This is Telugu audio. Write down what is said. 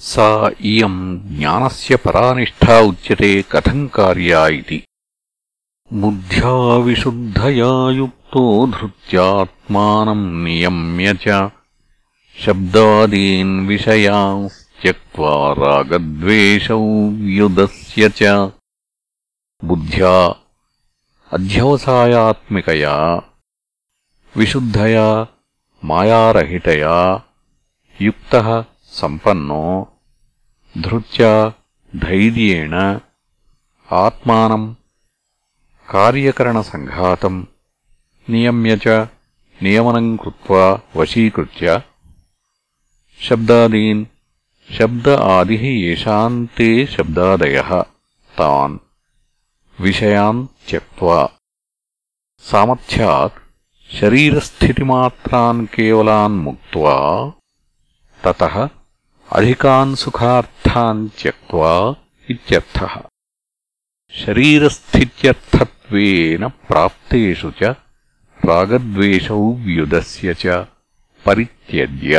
सा इयम् ज्ञानस्य परानिष्ठा उच्यते कथम् कार्या इति। बुद्ध्या विशुद्धया युक्तो धृत्यात्मानम् नियम्य च। शब्दादीन् विषयांस्त्यक्त्वा रागद्वेषौ व्युदस्य च। बुद्ध्या अध्यवसायात्मिकया, विशुद्धया मायारहितया, युक्तः సంపన్నో ధృత్యా ధైర్యేణ ఆత్మానం కార్యకరణసంఘాతం నియమ్య నియమనం కృత్వా వశీకృత్య శబ్దాదీన్ శబ్ద ఆది యేషాన్ శబ్దాదయ తాన్ విషయాన్ త్యక్వా శరీరస్థితిమాత్రన్ శరీరస్థితిమాత్రాన్ కేవలాన్ ముక్త్వా తత अधिकान् सुखार्थान् त्यक्त्वा इत्यर्थः। शरीरस्थित्यर्थत्वेन प्राप्तेषु च रागद्वेषौ व्युदस्य च परित्यज्य